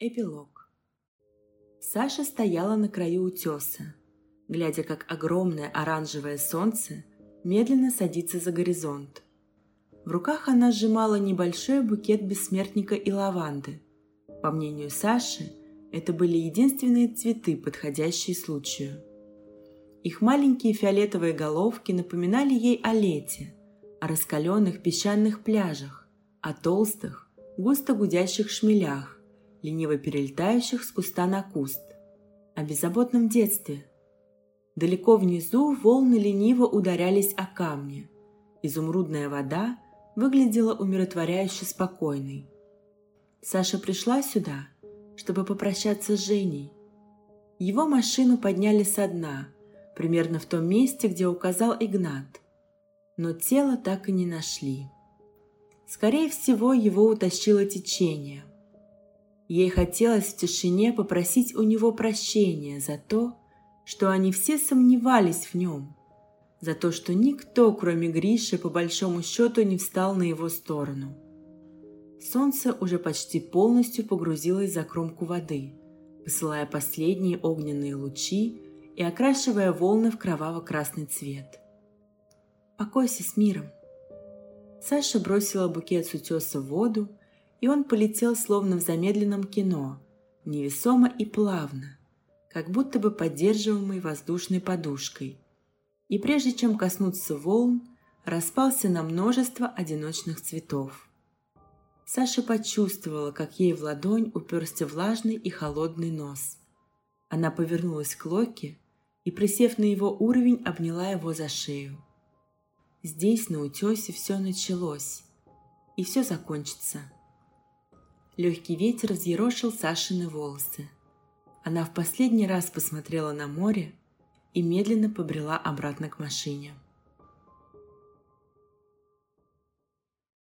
Эпилог. Саша стояла на краю утеса, глядя, как огромное оранжевое солнце медленно садится за горизонт. В руках она сжимала небольшой букет бессмертника и лаванды. По мнению Саши, это были единственные цветы, подходящие случаю. Их маленькие фиолетовые головки напоминали ей о лете, о раскаленных песчаных пляжах, о толстых, густо гудящих шмелях, лениво перелетающих с куста на куст. О беззаботном детстве. Далеко внизу волны лениво ударялись о камни. Изумрудная вода выглядела умиротворяюще спокойной. Саша пришла сюда, чтобы попрощаться с Женей. Его машину подняли со дна, примерно в том месте, где указал Игнат. Но тело так и не нашли. Скорее всего, его утащило течение. Ей хотелось в тишине попросить у него прощения за то, что они все сомневались в нем, за то, что никто, кроме Гриши, по большому счету не встал на его сторону. Солнце уже почти полностью погрузилось за кромку воды, посылая последние огненные лучи и окрашивая волны в кроваво-красный цвет. «Покойся с миром!» Саша бросила букет с утеса в воду и он полетел словно в замедленном кино, невесомо и плавно, как будто бы поддерживаемый воздушной подушкой. И прежде чем коснуться волн, распался на множество одиночных цветов. Саша почувствовала, как ей в ладонь уперся влажный и холодный нос. Она повернулась к Локи и, присев на его уровень, обняла его за шею. Здесь, на утесе, все началось, и все закончится. Легкий ветер взъерошил Сашины волосы. Она в последний раз посмотрела на море и медленно побрела обратно к машине.